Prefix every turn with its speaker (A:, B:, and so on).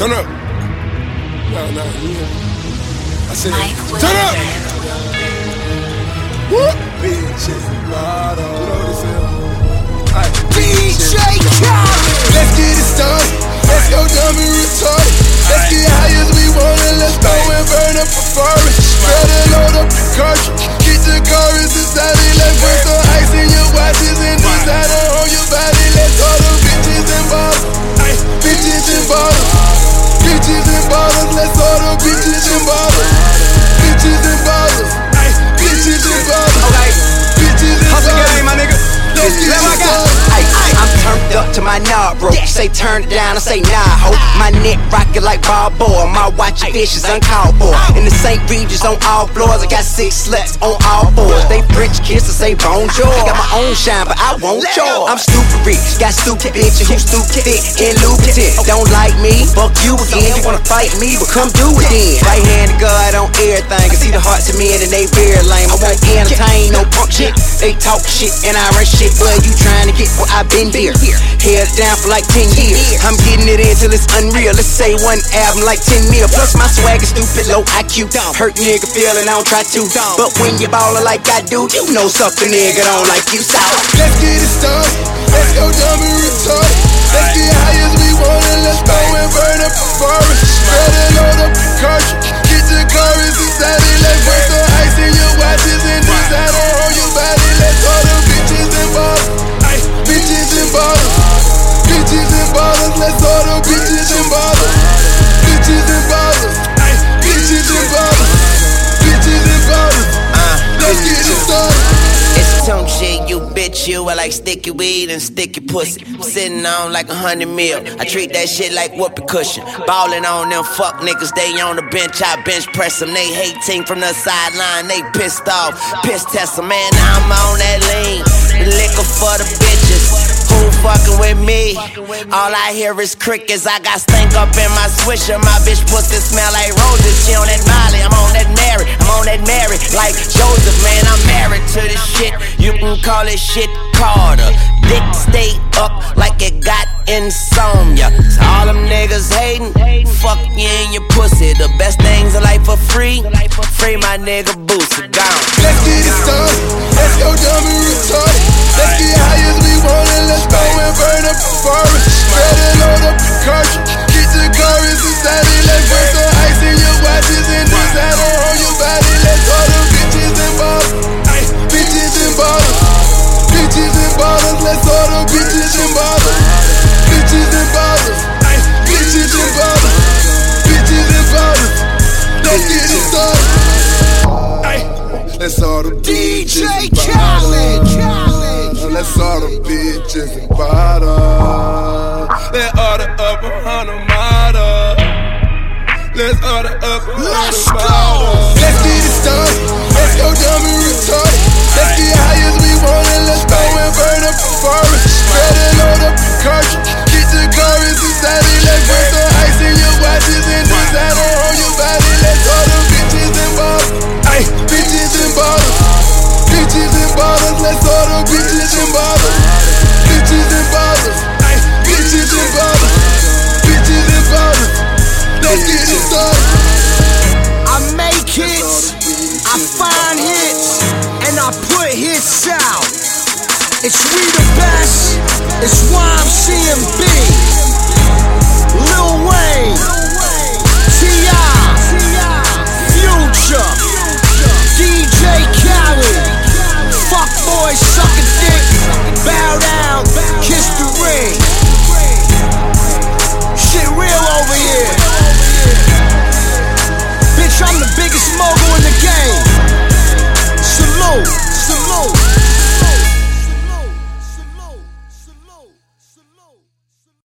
A: Turn up. No, no, yeah. I said, turn up. Whoop. Bitches, bottle. You know what it is?
B: DJ Khaled.
A: Let's get it started. Let's go dumb and retarded. Let's get high as we want and let's go and burn up a forest. Better load up the cartridge.
B: Turned up to my knob, bro. Say turn it down, I say nah, ho. My neck rockin' like Balboa. My watch fish is uncalled for. In the St. Regis on all floors, I got six sluts on all fours. They French kiss and say bonjour. I got my own shine, but I want yours. I'm stupid rich, got stupid bitches who stupid thick and lubricant. Don't like me, fuck you again. You wanna fight me, but come do it then. Right hand to God on everything. Can see the hearts of men and they very lame. I won't entertain no punk shit. They talk shit and I run shit. But you trying to get what I've been here. Held down for like 10 years. I'm getting it in till it's unreal. Let's say one album like 10 mil. Plus my swag is stupid, low IQ. Hurt nigga feeling, I don't try to. But when you ballin' like I do, you know a nigga don't like you. So
A: Let's get it started. Let's go dumb and retarded. Let's get high as we want and let's go and burn up a forest. Better load up the cartridge. Get the chorus inside it. Let's put
C: bitch, you I like sticky weed and sticky pussy. Sitting on like a hundred mil. I treat that shit like whoopee cushion. Ballin' on them fuck niggas, they on the bench, I bench press them. They hate hating from the sideline, they pissed off. Piss test them, man, I'm on that lean. Liquor for the bitches. Who fucking with me? All I hear is crickets. I got stink up in my swisher. My bitch pussy smell like roses. She on that Molly. I'm on that Mary. I'm on that Mary. Like Joseph, man. I'm married call it shit Carter. Dick stay up like it got insomnia. So all them niggas hating. Fuck you and your pussy. The best things in life for free. Free my nigga Boosie. Gone.
A: Let's get it started. Let's go dumb and retarded. Let's all the
B: DJ Khaled.
A: bottles.
B: Uh,
A: let's all the bitches and bottles. Let all the upper hundred model. Let's all the upper
B: Let's
A: hundred
B: go.
A: Let's get it started. Let's go dumb
B: I make hits, I find hits, and I put hits out. It's we the best, it's YMCMB. Lil Wayne.